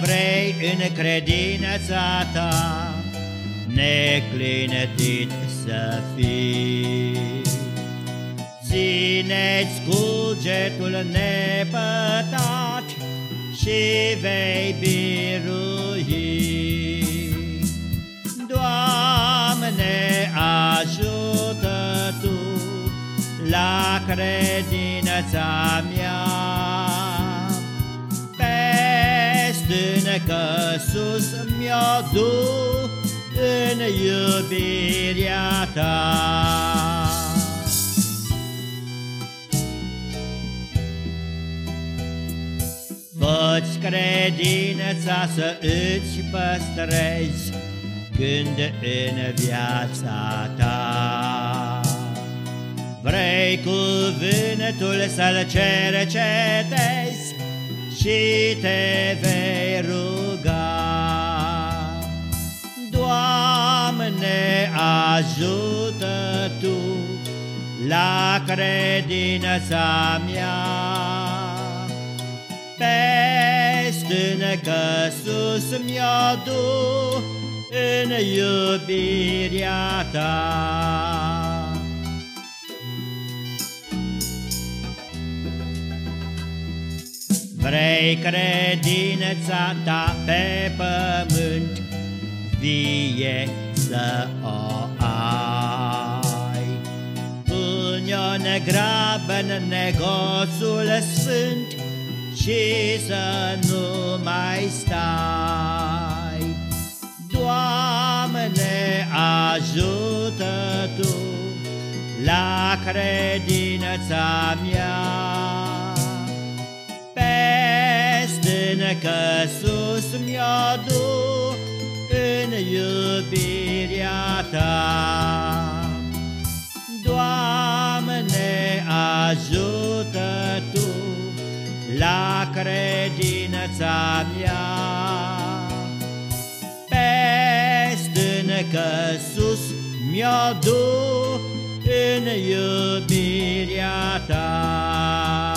vrei în credința ta Neclinătit să fii. Ține-ți cugetul nepătat Și vei birui. Doamne, ajută Tu La credința mea că sus mi-o duc în iubirea ta. Poți credința să îți păstrezi când în viața ta Vrei cuvântul să-l cercetezi și te vei ruga. Ajută Tu la credința mea. Pe stâncă sus mi-o du în iubirea Ta. Vrei credința ta pe pământ Vie să o Pune-o negrabă în negoțul sfânt Și să nu mai stai Doamne, ajută Tu La credința mea că sus mi-o duc în iubirea ta. Ajută Tu la credința mea. Pe că sus mi-o duc în iubirea ta.